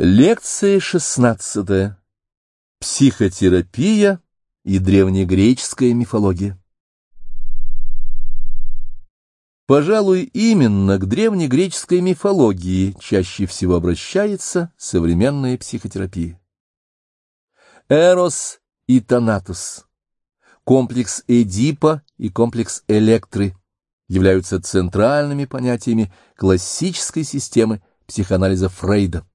Лекция шестнадцатая. Психотерапия и древнегреческая мифология. Пожалуй, именно к древнегреческой мифологии чаще всего обращается современная психотерапия. Эрос и Танатос, комплекс Эдипа и комплекс Электры являются центральными понятиями классической системы психоанализа Фрейда.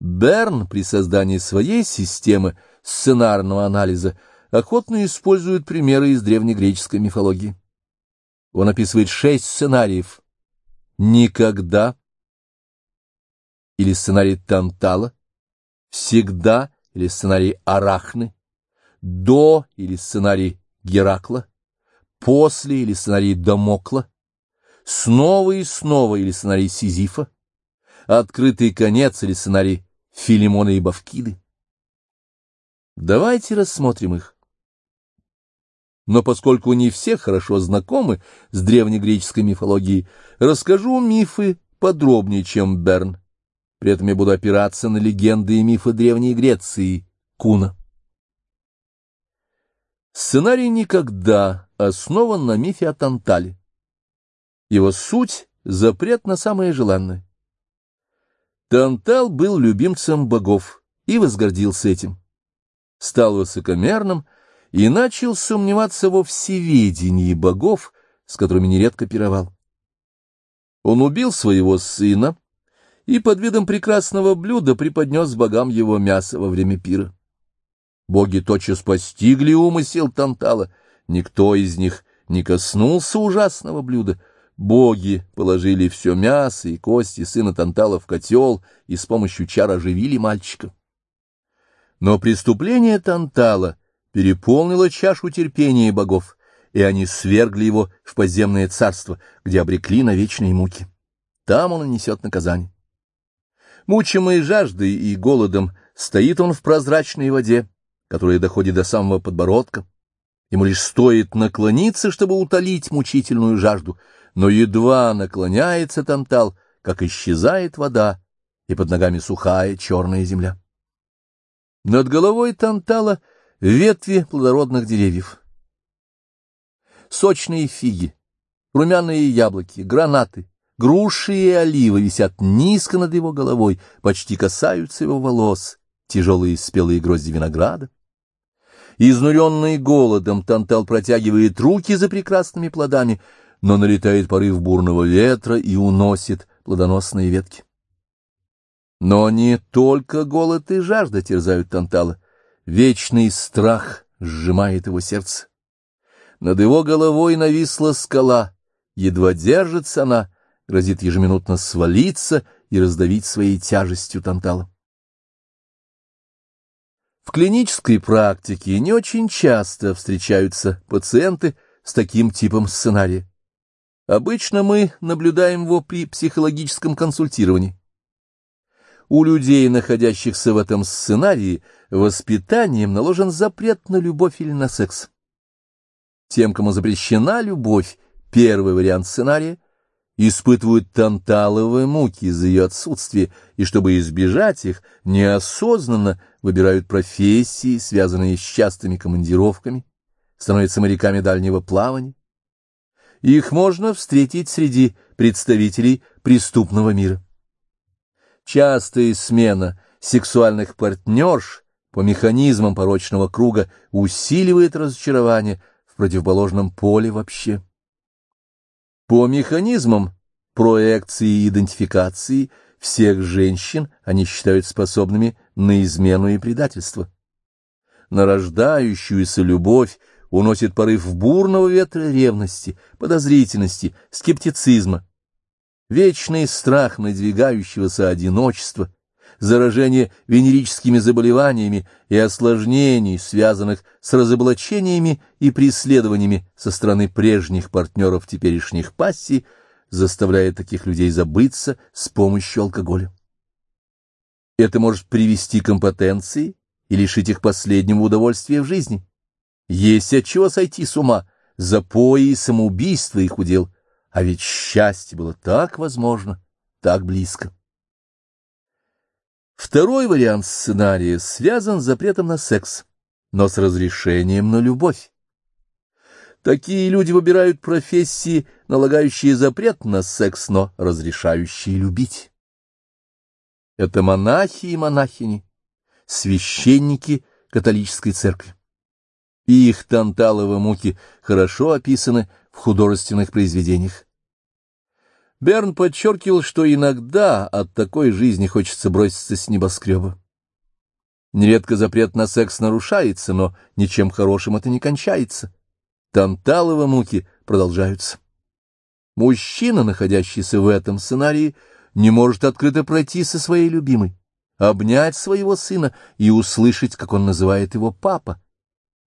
Берн при создании своей системы сценарного анализа охотно использует примеры из древнегреческой мифологии. Он описывает шесть сценариев. «Никогда» или сценарий Тантала, «Всегда» или сценарий Арахны, «До» или сценарий Геракла, «После» или сценарий Дамокла, «Снова и снова» или сценарий Сизифа, «Открытый конец» или сценарий Филимона и Бавкиды. Давайте рассмотрим их. Но поскольку не все хорошо знакомы с древнегреческой мифологией, расскажу мифы подробнее, чем Берн. При этом я буду опираться на легенды и мифы Древней Греции Куна. Сценарий никогда основан на мифе о Тантале. Его суть — запрет на самое желанное. Тантал был любимцем богов и возгордился этим. Стал высокомерным и начал сомневаться во всеведении богов, с которыми нередко пировал. Он убил своего сына и под видом прекрасного блюда преподнес богам его мясо во время пира. Боги тотчас постигли умысел Тантала, никто из них не коснулся ужасного блюда — Боги положили все мясо и кости сына Тантала в котел и с помощью чар оживили мальчика. Но преступление Тантала переполнило чашу терпения богов, и они свергли его в подземное царство, где обрекли на вечные муки. Там он несет наказание. Мучимый жаждой и голодом, стоит он в прозрачной воде, которая доходит до самого подбородка. Ему лишь стоит наклониться, чтобы утолить мучительную жажду — но едва наклоняется Тантал, как исчезает вода, и под ногами сухая черная земля. Над головой Тантала ветви плодородных деревьев. Сочные фиги, румяные яблоки, гранаты, груши и оливы висят низко над его головой, почти касаются его волос, тяжелые спелые грозди винограда. Изнуренный голодом, Тантал протягивает руки за прекрасными плодами, но налетает порыв бурного ветра и уносит плодоносные ветки. Но не только голод и жажда терзают Тантала. Вечный страх сжимает его сердце. Над его головой нависла скала. Едва держится она, грозит ежеминутно свалиться и раздавить своей тяжестью Тантала. В клинической практике не очень часто встречаются пациенты с таким типом сценария. Обычно мы наблюдаем его при психологическом консультировании. У людей, находящихся в этом сценарии, воспитанием наложен запрет на любовь или на секс. Тем, кому запрещена любовь, первый вариант сценария, испытывают танталовые муки из-за ее отсутствия, и чтобы избежать их, неосознанно выбирают профессии, связанные с частыми командировками, становятся моряками дальнего плавания, их можно встретить среди представителей преступного мира. Частая смена сексуальных партнерш по механизмам порочного круга усиливает разочарование в противоположном поле вообще. По механизмам проекции и идентификации всех женщин они считают способными на измену и предательство. На рождающуюся любовь уносит порыв бурного ветра ревности, подозрительности, скептицизма. Вечный страх надвигающегося одиночества, заражение венерическими заболеваниями и осложнений, связанных с разоблачениями и преследованиями со стороны прежних партнеров теперешних пассий, заставляет таких людей забыться с помощью алкоголя. Это может привести к импотенции и лишить их последнего удовольствия в жизни. Есть от чего сойти с ума, запои и самоубийство их удел, а ведь счастье было так возможно, так близко. Второй вариант сценария связан с запретом на секс, но с разрешением на любовь. Такие люди выбирают профессии, налагающие запрет на секс, но разрешающие любить. Это монахи и монахини, священники католической церкви. И их танталовые муки хорошо описаны в художественных произведениях. Берн подчеркивал, что иногда от такой жизни хочется броситься с небоскреба. Нередко запрет на секс нарушается, но ничем хорошим это не кончается. Танталовы муки продолжаются. Мужчина, находящийся в этом сценарии, не может открыто пройти со своей любимой, обнять своего сына и услышать, как он называет его папа.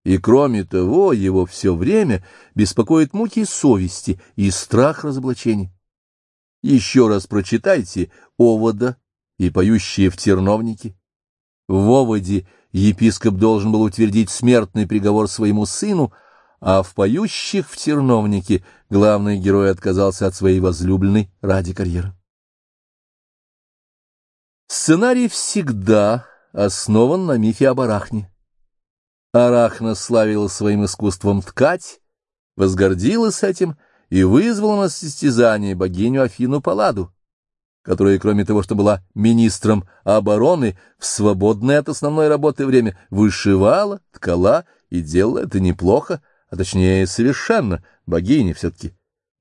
И кроме того, его все время беспокоит муки совести и страх разоблачения. Еще раз прочитайте «Овода» и «Поющие в терновнике». В «Оводе» епископ должен был утвердить смертный приговор своему сыну, а в «Поющих в терновнике» главный герой отказался от своей возлюбленной ради карьеры. Сценарий всегда основан на мифе об Арахне. Арахна славила своим искусством ткать, возгордилась этим и вызвала на состязание богиню Афину Палладу, которая, кроме того, что была министром обороны, в свободное от основной работы время вышивала, ткала и делала это неплохо, а точнее совершенно, богиня все-таки.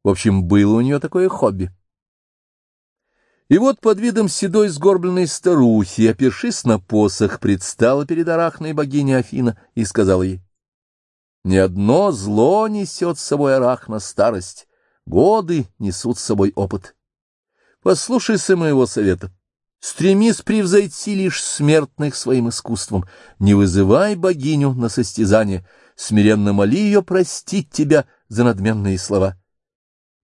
В общем, было у нее такое хобби. И вот под видом седой сгорбленной старухи, опершись на посох, предстала перед арахной богиней Афина и сказала ей, ни одно зло несет с собой арахна старость, годы несут с собой опыт. Послушайся моего совета. Стремись превзойти лишь смертных своим искусством. Не вызывай богиню на состязание. Смиренно моли ее простить тебя за надменные слова.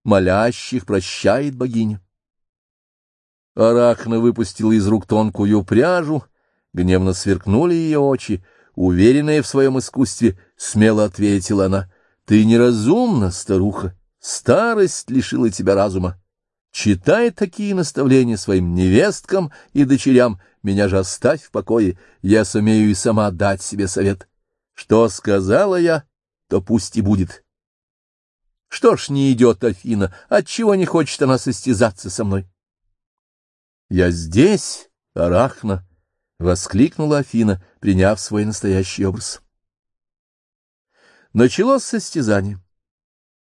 Молящих прощает богиня. Арахна выпустила из рук тонкую пряжу, гневно сверкнули ее очи, Уверенная в своем искусстве, смело ответила она, — Ты неразумна, старуха, старость лишила тебя разума. Читай такие наставления своим невесткам и дочерям, меня же оставь в покое, я сумею и сама дать себе совет. Что сказала я, то пусть и будет. Что ж не идет Афина, отчего не хочет она состязаться со мной? Я здесь, Арахна, — воскликнула Афина, приняв свой настоящий образ. Началось состязание.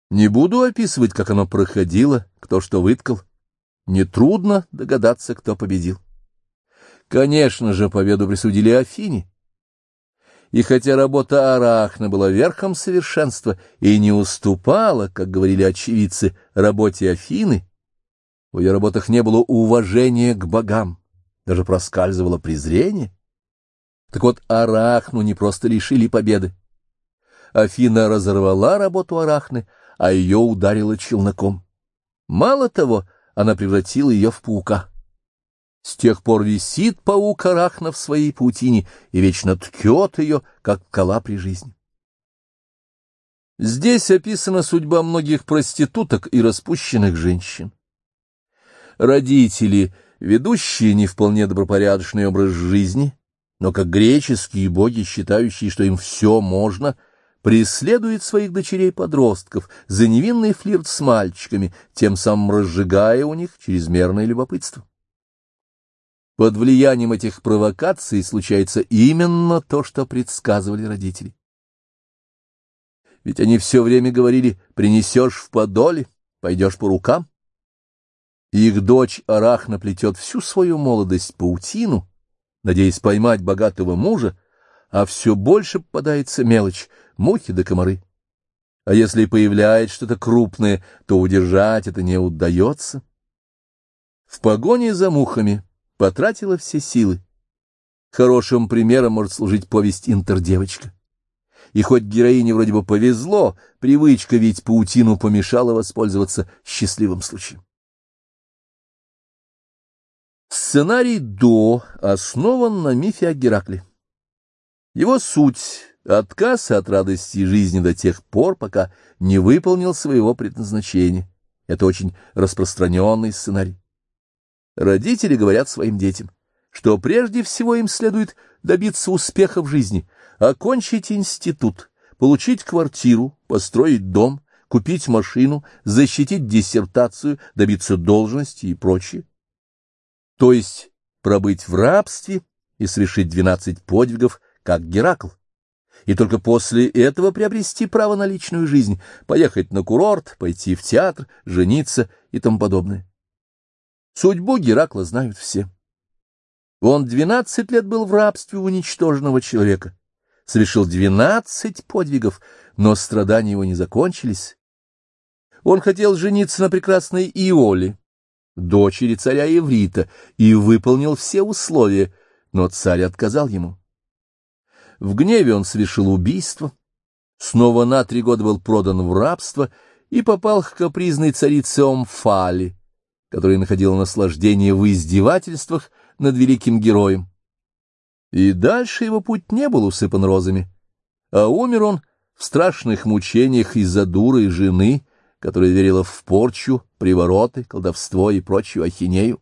Не буду описывать, как оно проходило, кто что выткал. Нетрудно догадаться, кто победил. Конечно же, победу присудили Афине. И хотя работа Арахна была верхом совершенства и не уступала, как говорили очевидцы, работе Афины, в ее работах не было уважения к богам даже проскальзывало презрение. Так вот, Арахну не просто лишили победы. Афина разорвала работу Арахны, а ее ударила челноком. Мало того, она превратила ее в паука. С тех пор висит паук Арахна в своей паутине и вечно ткет ее, как кола при жизни. Здесь описана судьба многих проституток и распущенных женщин. Родители — ведущие не вполне добропорядочный образ жизни, но как греческие боги, считающие, что им все можно, преследуют своих дочерей-подростков за невинный флирт с мальчиками, тем самым разжигая у них чрезмерное любопытство. Под влиянием этих провокаций случается именно то, что предсказывали родители. Ведь они все время говорили «принесешь в подоле, пойдешь по рукам». Их дочь Арахна плетет всю свою молодость паутину, надеясь поймать богатого мужа, а все больше попадается мелочь — мухи да комары. А если появляется что-то крупное, то удержать это не удается. В погоне за мухами потратила все силы. Хорошим примером может служить повесть «Интердевочка». И хоть героине вроде бы повезло, привычка ведь паутину помешала воспользоваться счастливым случаем. Сценарий «До» основан на мифе о Геракле. Его суть — отказ от радости жизни до тех пор, пока не выполнил своего предназначения. Это очень распространенный сценарий. Родители говорят своим детям, что прежде всего им следует добиться успеха в жизни, окончить институт, получить квартиру, построить дом, купить машину, защитить диссертацию, добиться должности и прочее. То есть пробыть в рабстве и совершить двенадцать подвигов, как Геракл. И только после этого приобрести право на личную жизнь, поехать на курорт, пойти в театр, жениться и тому подобное. Судьбу Геракла знают все. Он двенадцать лет был в рабстве уничтоженного человека, совершил двенадцать подвигов, но страдания его не закончились. Он хотел жениться на прекрасной Иоле, дочери царя Еврита, и выполнил все условия, но царь отказал ему. В гневе он совершил убийство, снова на три года был продан в рабство и попал к капризной царице Омфале, которая находила наслаждение в издевательствах над великим героем. И дальше его путь не был усыпан розами, а умер он в страшных мучениях из-за дурой жены, которая верила в порчу, привороты, колдовство и прочую ахинею.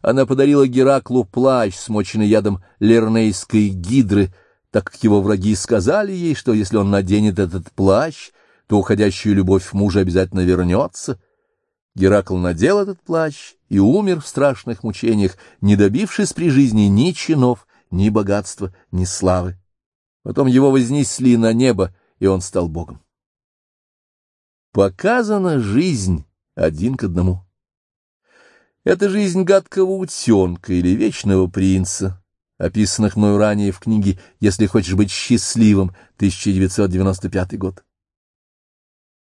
Она подарила Гераклу плащ, смоченный ядом лернейской гидры, так как его враги сказали ей, что если он наденет этот плащ, то уходящая любовь мужа обязательно вернется. Геракл надел этот плащ и умер в страшных мучениях, не добившись при жизни ни чинов, ни богатства, ни славы. Потом его вознесли на небо, и он стал богом. Показана жизнь один к одному. Это жизнь гадкого утенка или вечного принца, описанных мною ранее в книге «Если хочешь быть счастливым» 1995 год.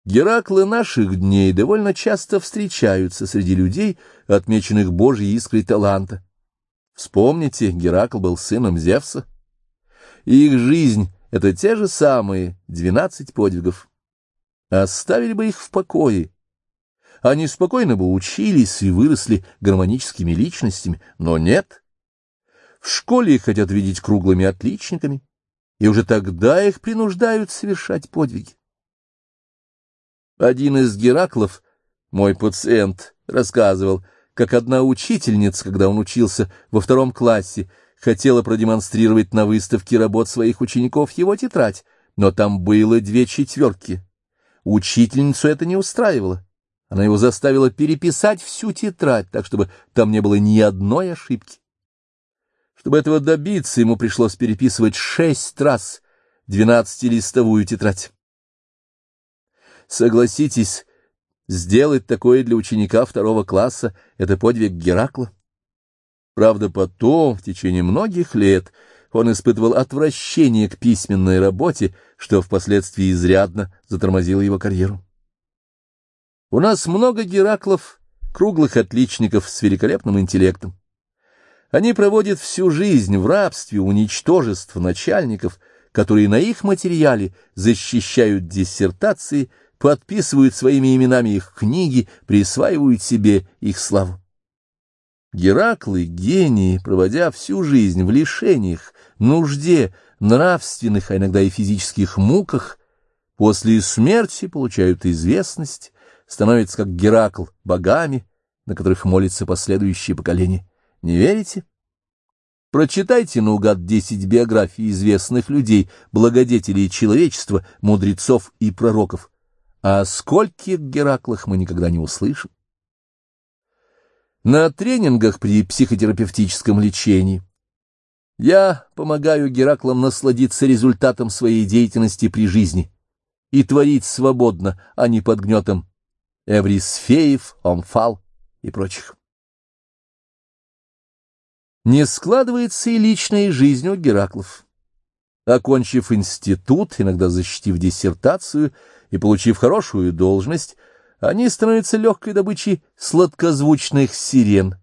Гераклы наших дней довольно часто встречаются среди людей, отмеченных Божьей искрой таланта. Вспомните, Геракл был сыном Зевса. И их жизнь — это те же самые двенадцать подвигов. Оставили бы их в покое, они спокойно бы учились и выросли гармоническими личностями, но нет. В школе их хотят видеть круглыми отличниками, и уже тогда их принуждают совершать подвиги. Один из Гераклов, мой пациент, рассказывал, как одна учительница, когда он учился во втором классе, хотела продемонстрировать на выставке работ своих учеников его тетрадь, но там было две четверки. Учительницу это не устраивало. Она его заставила переписать всю тетрадь, так чтобы там не было ни одной ошибки. Чтобы этого добиться, ему пришлось переписывать шесть раз двенадцатилистовую тетрадь. Согласитесь, сделать такое для ученика второго класса — это подвиг Геракла. Правда, потом, в течение многих лет, он испытывал отвращение к письменной работе, что впоследствии изрядно затормозило его карьеру. У нас много Гераклов, круглых отличников с великолепным интеллектом. Они проводят всю жизнь в рабстве уничтожеств начальников, которые на их материале защищают диссертации, подписывают своими именами их книги, присваивают себе их славу. Гераклы — гении, проводя всю жизнь в лишениях, нужде, нравственных, а иногда и физических муках, после смерти получают известность, становятся, как Геракл, богами, на которых молятся последующие поколения. Не верите? Прочитайте наугад десять биографий известных людей, благодетелей человечества, мудрецов и пророков. А о скольких Гераклах мы никогда не услышим? На тренингах при психотерапевтическом лечении я помогаю Гераклам насладиться результатом своей деятельности при жизни и творить свободно, а не под гнетом Эврисфеев, Омфал и прочих. Не складывается и личная жизнь у Гераклов. Окончив институт, иногда защитив диссертацию и получив хорошую должность, они становятся легкой добычей сладкозвучных сирен,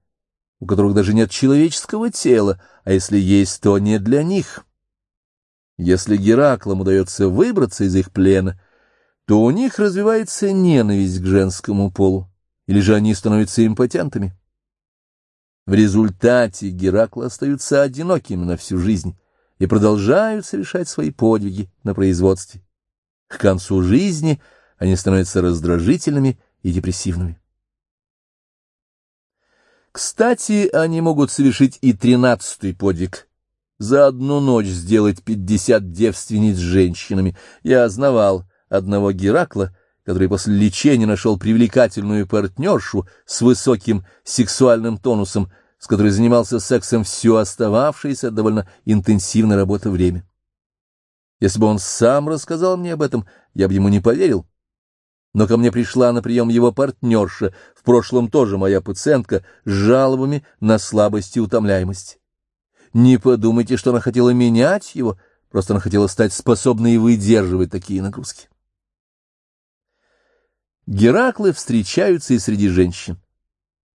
у которых даже нет человеческого тела, а если есть, то не для них. Если Гераклам удается выбраться из их плена, то у них развивается ненависть к женскому полу, или же они становятся импотентами. В результате Гераклы остаются одинокими на всю жизнь и продолжают совершать свои подвиги на производстве. К концу жизни они становятся раздражительными и депрессивными. Кстати, они могут совершить и тринадцатый подвиг. За одну ночь сделать пятьдесят девственниц женщинами. Я знавал одного Геракла, который после лечения нашел привлекательную партнершу с высоким сексуальным тонусом, с которой занимался сексом все остававшееся довольно интенсивной работы время. Если бы он сам рассказал мне об этом, я бы ему не поверил. Но ко мне пришла на прием его партнерша, в прошлом тоже моя пациентка, с жалобами на слабость и утомляемость. Не подумайте, что она хотела менять его, просто она хотела стать способной выдерживать такие нагрузки. Гераклы встречаются и среди женщин.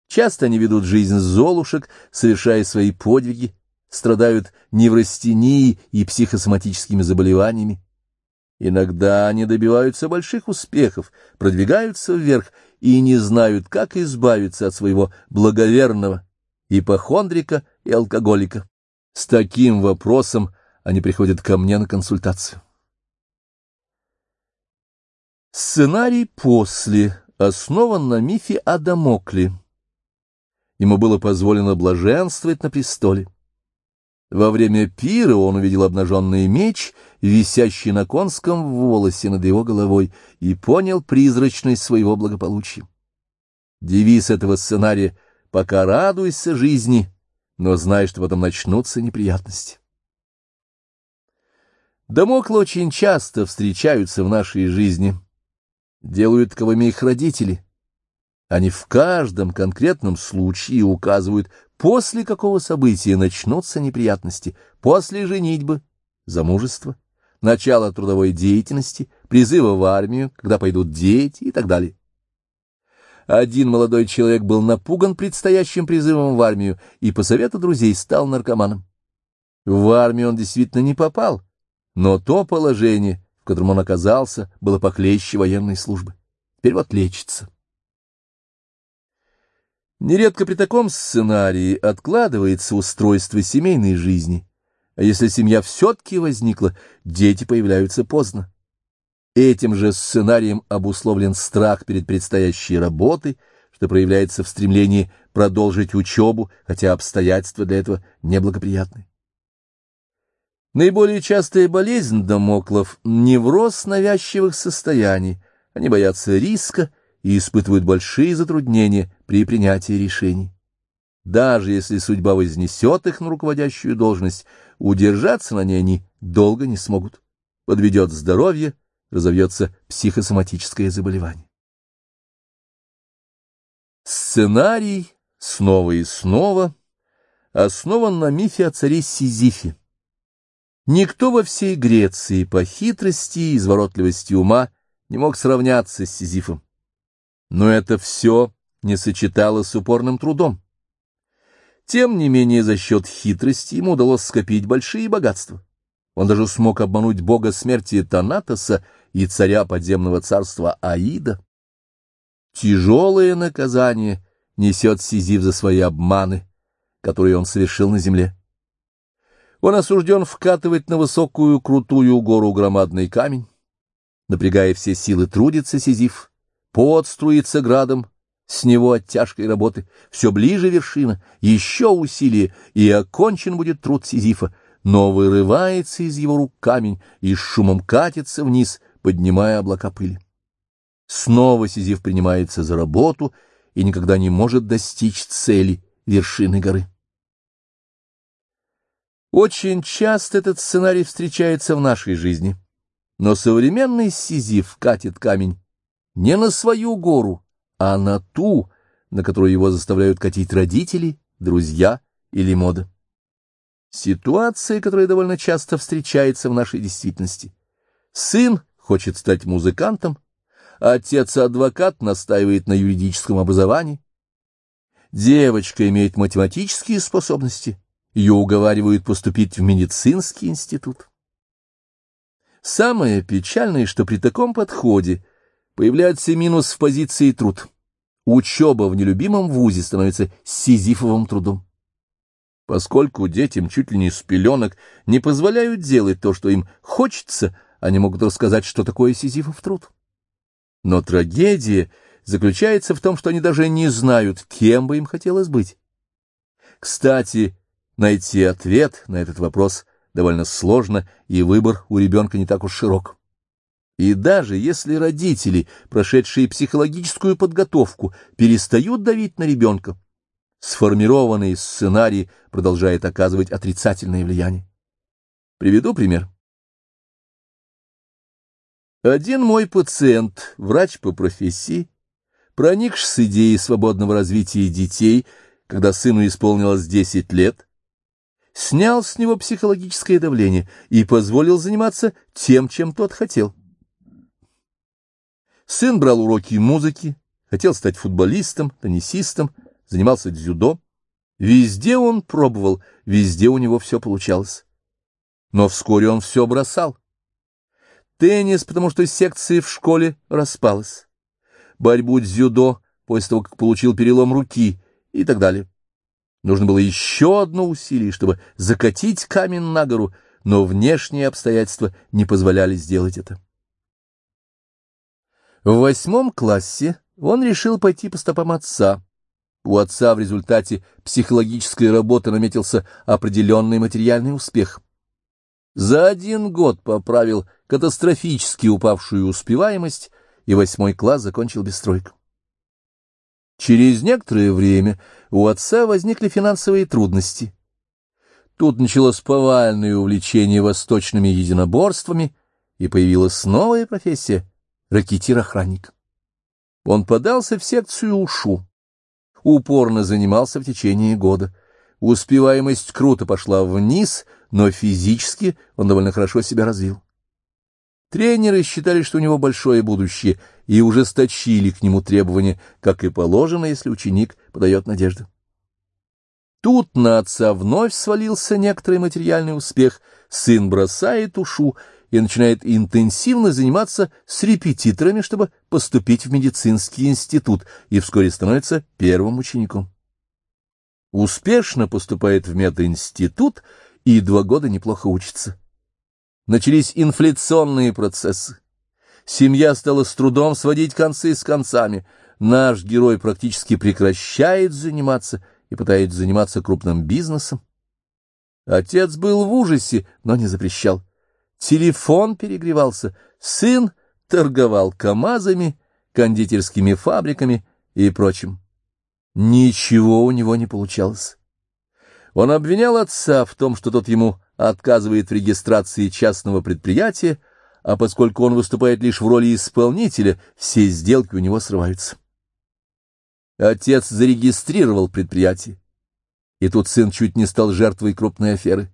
Часто они ведут жизнь золушек, совершая свои подвиги, страдают неврастенией и психосоматическими заболеваниями. Иногда они добиваются больших успехов, продвигаются вверх и не знают, как избавиться от своего благоверного ипохондрика и алкоголика. С таким вопросом они приходят ко мне на консультацию. Сценарий «После» основан на мифе о Дамокле. Ему было позволено блаженствовать на престоле. Во время пира он увидел обнаженный меч, висящий на конском волосе над его головой, и понял призрачность своего благополучия. Девиз этого сценария «Пока радуйся жизни, но знай, что потом начнутся неприятности». Дамоклы очень часто встречаются в нашей жизни — делают таковыми их родители. Они в каждом конкретном случае указывают, после какого события начнутся неприятности, после женитьбы, замужества, начала трудовой деятельности, призыва в армию, когда пойдут дети и так далее. Один молодой человек был напуган предстоящим призывом в армию и по совету друзей стал наркоманом. В армию он действительно не попал, но то положение, котором он оказался, было похлеще военной службы. Теперь вот лечится. Нередко при таком сценарии откладывается устройство семейной жизни, а если семья все-таки возникла, дети появляются поздно. Этим же сценарием обусловлен страх перед предстоящей работой, что проявляется в стремлении продолжить учебу, хотя обстоятельства для этого неблагоприятны. Наиболее частая болезнь домоклов — невроз навязчивых состояний. Они боятся риска и испытывают большие затруднения при принятии решений. Даже если судьба вознесет их на руководящую должность, удержаться на ней они долго не смогут. Подведет здоровье, разовьется психосоматическое заболевание. Сценарий снова и снова основан на мифе о царе Сизифе. Никто во всей Греции по хитрости и изворотливости ума не мог сравняться с Сизифом. Но это все не сочеталось с упорным трудом. Тем не менее, за счет хитрости ему удалось скопить большие богатства. Он даже смог обмануть бога смерти Танатоса и царя подземного царства Аида. Тяжелое наказание несет Сизиф за свои обманы, которые он совершил на земле. Он осужден вкатывать на высокую крутую гору громадный камень. Напрягая все силы, трудится Сизиф, пот градом, с него от тяжкой работы, все ближе вершина, еще усилие, и окончен будет труд Сизифа, но вырывается из его рук камень и с шумом катится вниз, поднимая облака пыли. Снова Сизиф принимается за работу и никогда не может достичь цели вершины горы. Очень часто этот сценарий встречается в нашей жизни, но современный Сизиф катит камень не на свою гору, а на ту, на которую его заставляют катить родители, друзья или мода. Ситуация, которая довольно часто встречается в нашей действительности. Сын хочет стать музыкантом, отец-адвокат настаивает на юридическом образовании. Девочка имеет математические способности, ее уговаривают поступить в медицинский институт. Самое печальное, что при таком подходе появляется минус в позиции труд. Учеба в нелюбимом вузе становится сизифовым трудом. Поскольку детям чуть ли не с пеленок не позволяют делать то, что им хочется, они могут рассказать, что такое сизифов труд. Но трагедия заключается в том, что они даже не знают, кем бы им хотелось быть Кстати, найти ответ на этот вопрос довольно сложно, и выбор у ребенка не так уж широк. И даже если родители, прошедшие психологическую подготовку, перестают давить на ребенка, сформированный сценарий продолжает оказывать отрицательное влияние. Приведу пример. Один мой пациент, врач по профессии, проникшись с идеей свободного развития детей, когда сыну исполнилось 10 лет, снял с него психологическое давление и позволил заниматься тем, чем тот хотел. Сын брал уроки музыки, хотел стать футболистом, теннисистом, занимался дзюдо. Везде он пробовал, везде у него все получалось. Но вскоре он все бросал. Теннис, потому что секция в школе распалась. Борьбу дзюдо, после того, как получил перелом руки и так далее. Нужно было еще одно усилие, чтобы закатить камень на гору, но внешние обстоятельства не позволяли сделать это. В восьмом классе он решил пойти по стопам отца. У отца в результате психологической работы наметился определенный материальный успех. За один год поправил катастрофически упавшую успеваемость, и восьмой класс закончил без тройку. Через некоторое время у отца возникли финансовые трудности. Тут началось повальное увлечение восточными единоборствами, и появилась новая профессия — ракетир-охранник. Он подался в секцию УШУ упорно занимался в течение года. Успеваемость круто пошла вниз, но физически он довольно хорошо себя развил. Тренеры считали, что у него большое будущее, и ужесточили к нему требования, как и положено, если ученик подает надежды. Тут на отца вновь свалился некоторый материальный успех, сын бросает ушу и начинает интенсивно заниматься с репетиторами, чтобы поступить в медицинский институт, и вскоре становится первым учеником. Успешно поступает в мединститут и два года неплохо учится. Начались инфляционные процессы. Семья стала с трудом сводить концы с концами. Наш герой практически прекращает заниматься и пытается заниматься крупным бизнесом. Отец был в ужасе, но не запрещал. Телефон перегревался, сын торговал КАМАЗами, кондитерскими фабриками и прочим. Ничего у него не получалось. Он обвинял отца в том, что тот ему отказывает в регистрации частного предприятия, а поскольку он выступает лишь в роли исполнителя, все сделки у него срываются. Отец зарегистрировал предприятие, и тут сын чуть не стал жертвой крупной аферы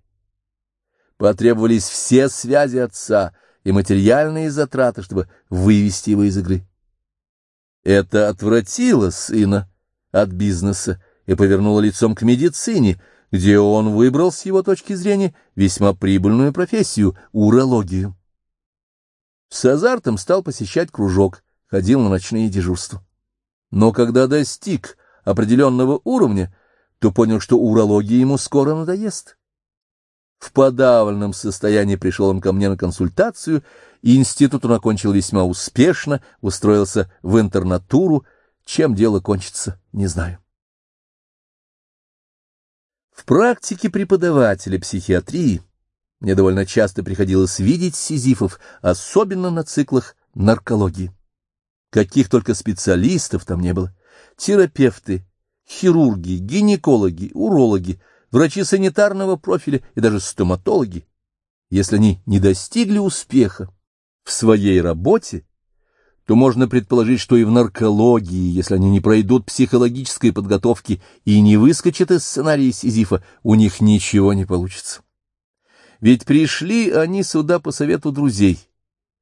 потребовались все связи отца и материальные затраты, чтобы вывести его из игры. Это отвратило сына от бизнеса и повернуло лицом к медицине, где он выбрал с его точки зрения весьма прибыльную профессию — урологию. С азартом стал посещать кружок, ходил на ночные дежурства. Но когда достиг определенного уровня, то понял, что урология ему скоро надоест. В подавленном состоянии пришел он ко мне на консультацию, и институт он окончил весьма успешно, устроился в интернатуру. Чем дело кончится, не знаю. В практике преподавателя психиатрии мне довольно часто приходилось видеть сизифов, особенно на циклах наркологии. Каких только специалистов там не было. Терапевты, хирурги, гинекологи, урологи — врачи санитарного профиля и даже стоматологи, если они не достигли успеха в своей работе, то можно предположить, что и в наркологии, если они не пройдут психологической подготовки и не выскочат из сценария Сизифа, у них ничего не получится. Ведь пришли они сюда по совету друзей,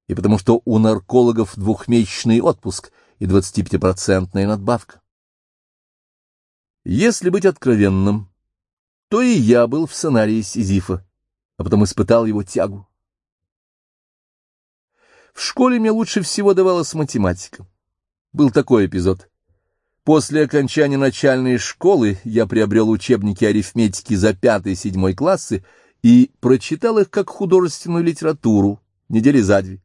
и потому что у наркологов двухмесячный отпуск и 25-процентная надбавка. Если быть откровенным, то и я был в сценарии Сизифа, а потом испытал его тягу. В школе мне лучше всего давалась математика. Был такой эпизод. После окончания начальной школы я приобрел учебники арифметики за пятый-седьмой классы и прочитал их как художественную литературу недели за две.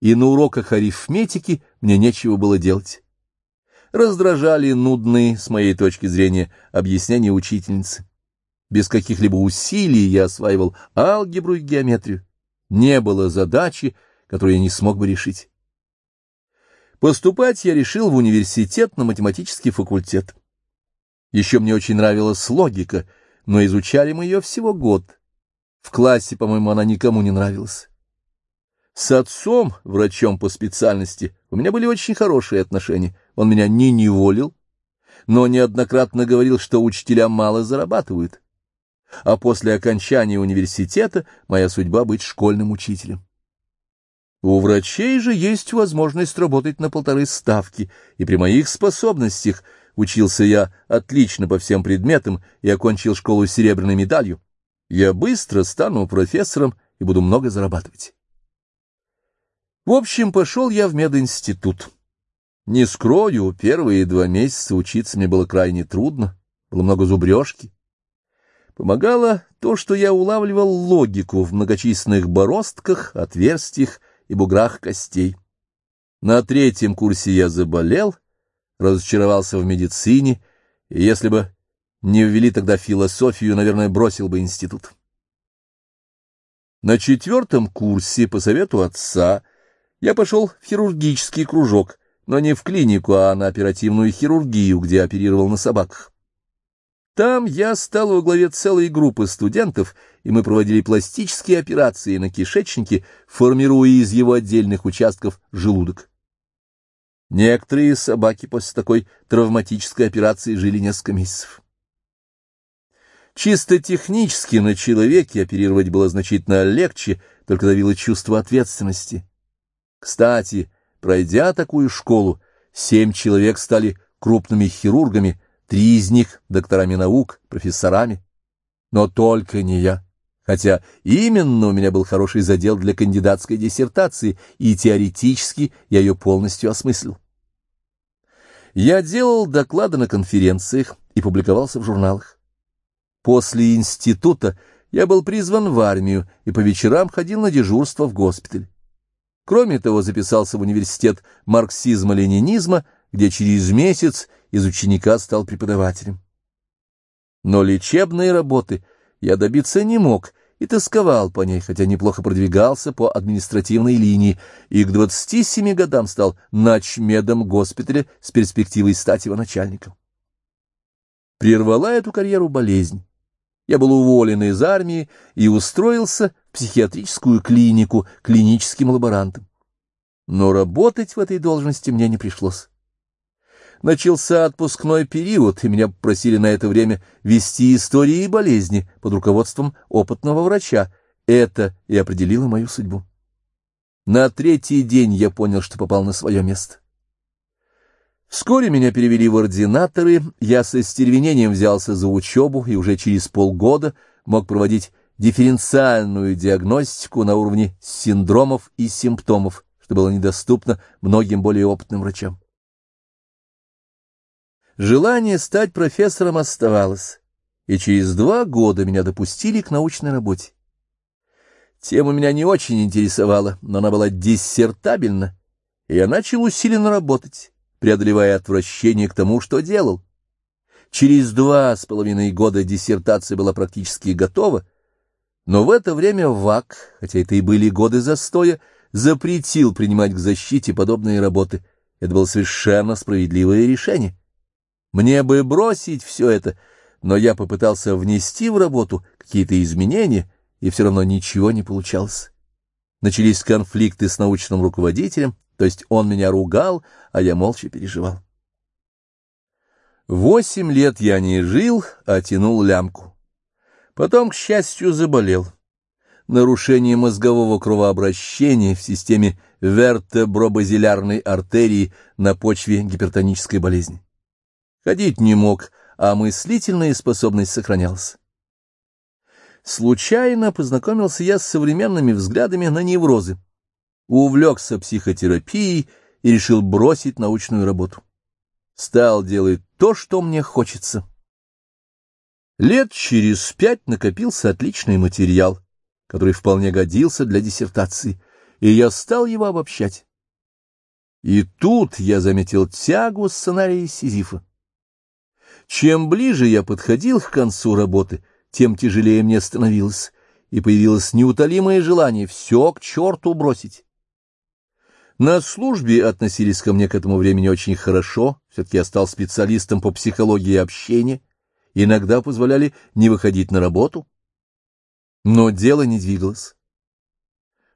И на уроках арифметики мне нечего было делать. раздражали нудные, с моей точки зрения, объяснения учительницы. Без каких-либо усилий я осваивал алгебру и геометрию. Не было задачи, которую я не смог бы решить. Поступать я решил в университет на математический факультет. Еще мне очень нравилась логика, но изучали мы ее всего год. В классе, по-моему, она никому не нравилась. С отцом, врачом по специальности, у меня были очень хорошие отношения. Он меня не неволил, но неоднократно говорил, что учителя мало зарабатывают. А после окончания университета моя судьба быть школьным учителем. У врачей же есть возможность работать на полторы ставки, и при моих способностях учился я отлично по всем предметам и окончил школу с серебряной медалью. Я быстро стану профессором и буду много зарабатывать. В общем, пошел я в мединститут. Не скрою, первые два месяца учиться мне было крайне трудно, было много зубрежки. Помогало то, что я улавливал логику в многочисленных бороздках, отверстиях и буграх костей. На третьем курсе я заболел, разочаровался в медицине, и если бы не ввели тогда философию, наверное, бросил бы институт. На четвертом курсе, по совету отца, я пошел в хирургический кружок, но не в клинику, а на оперативную хирургию, где оперировал на собаках. Там я стал во главе целой группы студентов, и мы проводили пластические операции на кишечнике, формируя из его отдельных участков желудок. Некоторые собаки после такой травматической операции жили несколько месяцев. Чисто технически на человеке оперировать было значительно легче, только давило чувство ответственности. Кстати, пройдя такую школу, семь человек стали крупными хирургами, три из них — докторами наук, профессорами. Но только не я. Хотя именно у меня был хороший задел для кандидатской диссертации, и теоретически я ее полностью осмыслил. Я делал доклады на конференциях и публиковался в журналах. После института я был призван в армию и по вечерам ходил на дежурство в госпиталь. Кроме того, записался в университет марксизма-ленинизма, где через месяц из ученика стал преподавателем. Но лечебной работы я добиться не мог и тосковал по ней, хотя неплохо продвигался по административной линии, и к 27 годам стал начмедом госпиталя с перспективой стать его начальником. Прервала эту карьеру болезнь. Я был уволен из армии и устроился в психиатрическую клинику клиническим лаборантом. Но работать в этой должности мне не пришлось. Начался отпускной период, и меня попросили на это время вести истории и болезни под руководством опытного врача. Это и определило мою судьбу. На третий день я понял, что попал на свое место. Вскоре меня перевели в ординаторы, я со стервенением взялся за учебу и уже через полгода мог проводить дифференциальную диагностику на уровне синдромов и симптомов, что было недоступно многим более опытным врачам. Желание стать профессором оставалось, и через два года меня допустили к научной работе. Тема меня не очень интересовала, но она была диссертабельна, и я начал усиленно работать преодолевая отвращение к тому, что делал. Через два с половиной года диссертация была практически готова, но в это время ВАК, хотя это и были годы застоя, запретил принимать к защите подобные работы. Это было совершенно справедливое решение. Мне бы бросить все это, но я попытался внести в работу какие-то изменения, и все равно ничего не получалось. Начались конфликты с научным руководителем, то есть он меня ругал, а я молча переживал. Восемь лет я не жил, а тянул лямку. Потом, к счастью, заболел. Нарушение мозгового кровообращения в системе вертебробазилярной артерии на почве гипертонической болезни. Ходить не мог, а мыслительная способность сохранялась. Случайно познакомился я с современными взглядами на неврозы увлекся психотерапией и решил бросить научную работу. Стал делать то, что мне хочется. Лет через пять накопился отличный материал, который вполне годился для диссертации, и я стал его обобщать. И тут я заметил тягу сценария Сизифа. Чем ближе я подходил к концу работы, тем тяжелее мне становилось, и появилось неутолимое желание все к черту бросить. На службе относились ко мне к этому времени очень хорошо, все-таки я стал специалистом по психологии общения, иногда позволяли не выходить на работу. Но дело не двигалось.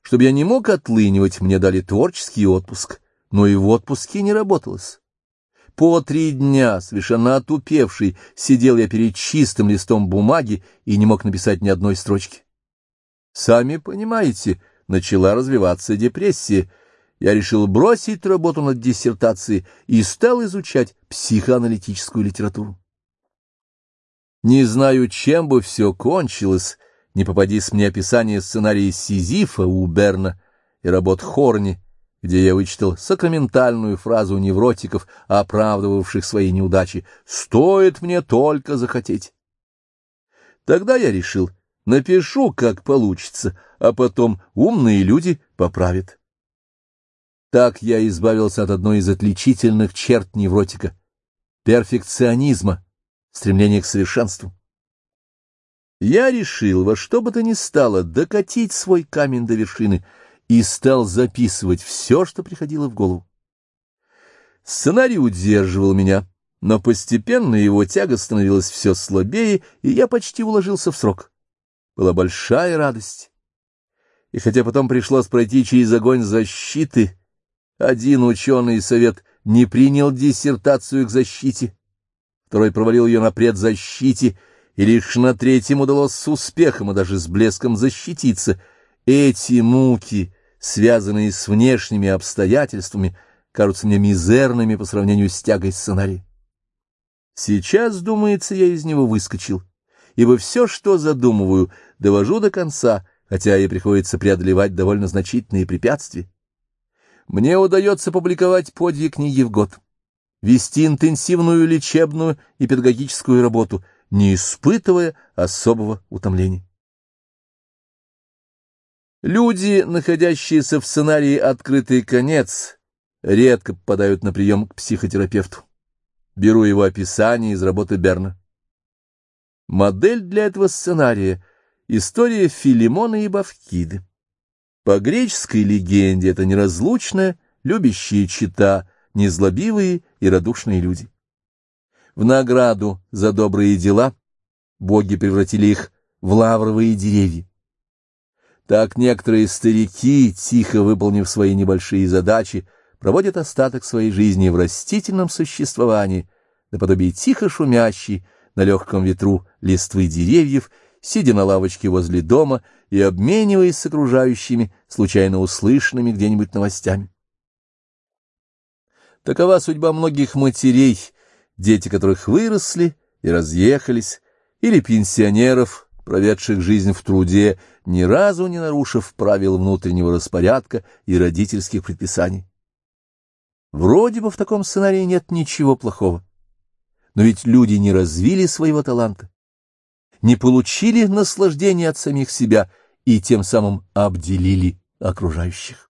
Чтобы я не мог отлынивать, мне дали творческий отпуск, но и в отпуске не работалось. По три дня, совершенно отупевший, сидел я перед чистым листом бумаги и не мог написать ни одной строчки. Сами понимаете, начала развиваться депрессия. Я решил бросить работу над диссертацией и стал изучать психоаналитическую литературу. Не знаю, чем бы все кончилось, не попадись мне описание сценария Сизифа у Берна и работ Хорни, где я вычитал сакраментальную фразу невротиков, оправдывавших свои неудачи «Стоит мне только захотеть». Тогда я решил, напишу, как получится, а потом умные люди поправят. Так я избавился от одной из отличительных черт невротика — перфекционизма, стремления к совершенству. Я решил во что бы то ни стало докатить свой камень до вершины и стал записывать все, что приходило в голову. Сценарий удерживал меня, но постепенно его тяга становилась все слабее, и я почти уложился в срок. Была большая радость. И хотя потом пришлось пройти через огонь защиты, один ученый совет не принял диссертацию к защите, второй провалил ее на предзащите — и лишь на третьем удалось с успехом и даже с блеском защититься. Эти муки, связанные с внешними обстоятельствами, кажутся мне мизерными по сравнению с тягой сценария. Сейчас, думается, я из него выскочил, ибо все, что задумываю, довожу до конца, хотя и приходится преодолевать довольно значительные препятствия. Мне удается публиковать по две книги в год, вести интенсивную лечебную и педагогическую работу — не испытывая особого утомления. Люди, находящиеся в сценарии «Открытый конец», редко попадают на прием к психотерапевту. Беру его описание из работы Берна. Модель для этого сценария — история Филимона и Бавкиды. По греческой легенде это неразлучная, любящие чита, незлобивые и радушные люди. В награду за добрые дела боги превратили их в лавровые деревья. Так некоторые старики, тихо выполнив свои небольшие задачи, проводят остаток своей жизни в растительном существовании, наподобие тихо шумящей на легком ветру листвы деревьев, сидя на лавочке возле дома и обмениваясь с окружающими, случайно услышанными где-нибудь новостями. Такова судьба многих матерей — дети которых выросли и разъехались, или пенсионеров, проведших жизнь в труде, ни разу не нарушив правил внутреннего распорядка и родительских предписаний. Вроде бы в таком сценарии нет ничего плохого. Но ведь люди не развили своего таланта, не получили наслаждения от самих себя и тем самым обделили окружающих.